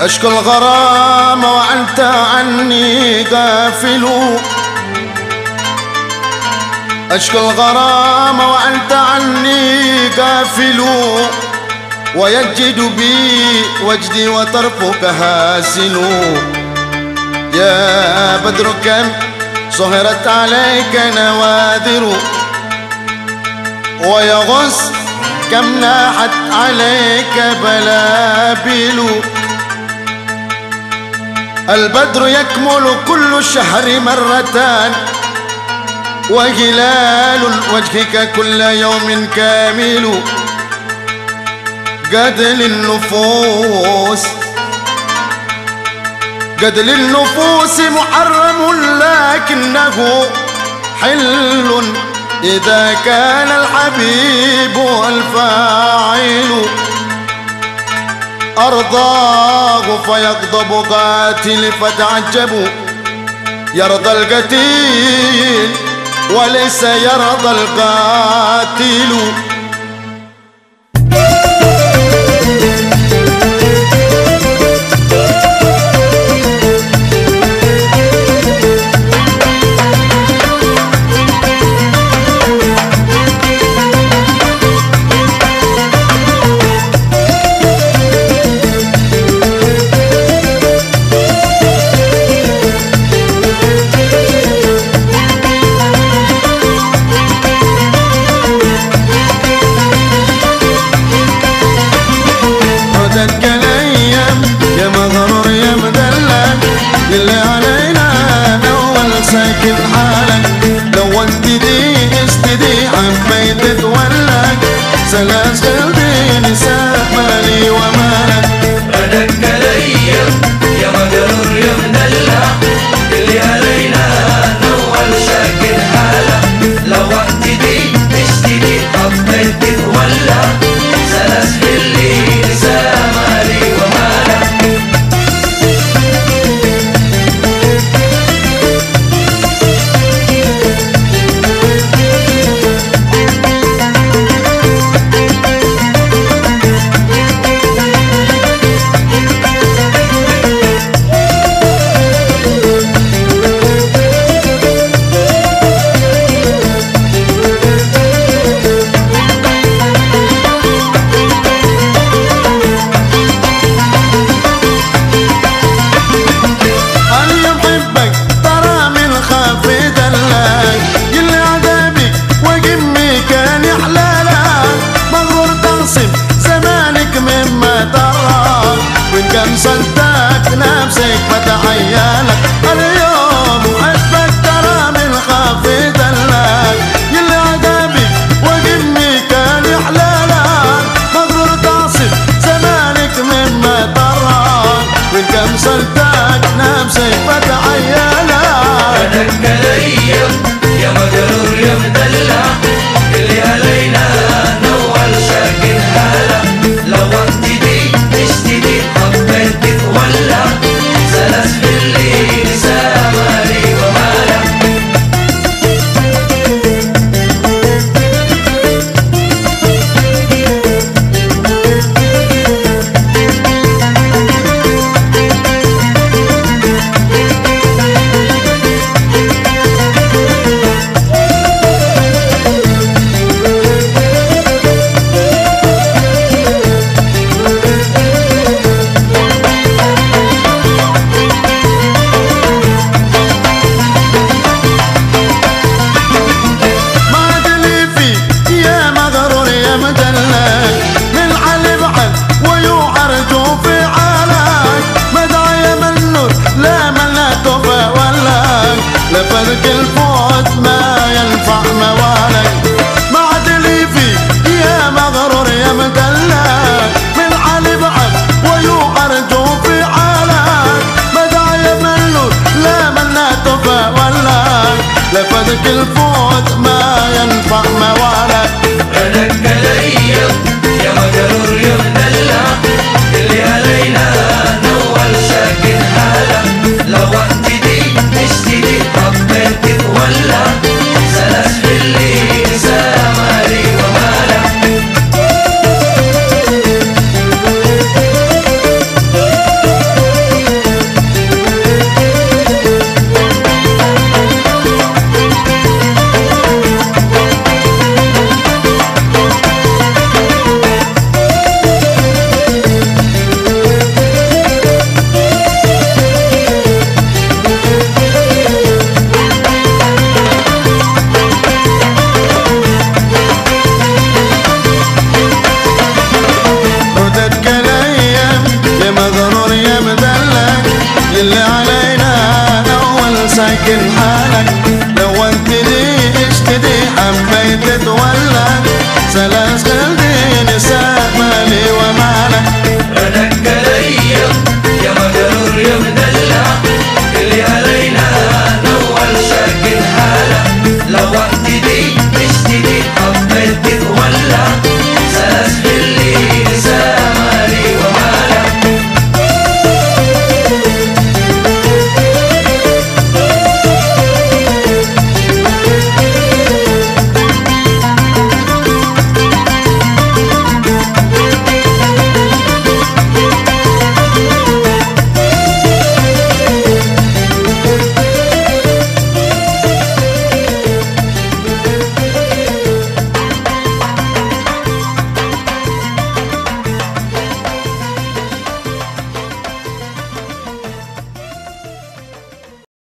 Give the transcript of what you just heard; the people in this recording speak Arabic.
أشكو الغرام وأنت عني غافل. أشكو الغرام وأنت عني غافل. ويجد بي وجدي وطرفك هاسل يا بدر كم صهرت عليك نواذر ويغص كم ناحت عليك بلابل. البدر يكمل كل شهر مرتان وهلال وجهك كل يوم كامل. قد للنفوس قد للنفوس محرم لكنه حل إذا كان الحبيب الفاعل. أرضاه فيغضب قاتل فتعجبوا يرضى القتيل وليس يرضى القاتل. استدي حبيت تتولد سلاسل بين صدقك نفسك فتحيالك اليوم ترى من خافي دلك يلي عذابك وقمي كان يحلالك مغرور تنصب زمانك مما ترى وإن كان صدقك نفسك فتحيالك ردك الأيام لفذك الفوت ما ينفع موالك ما ادري في يا مغرور يا مدلل من علي بعد ويعرج في عالك مدعي من نور لا من لا تفى ولك لفذك الفوت ما ينفع موالك يا مدلك اللي علينا أول ساكن حالك. لو أنت ليه اشتدي حبيت تتولد سلاسل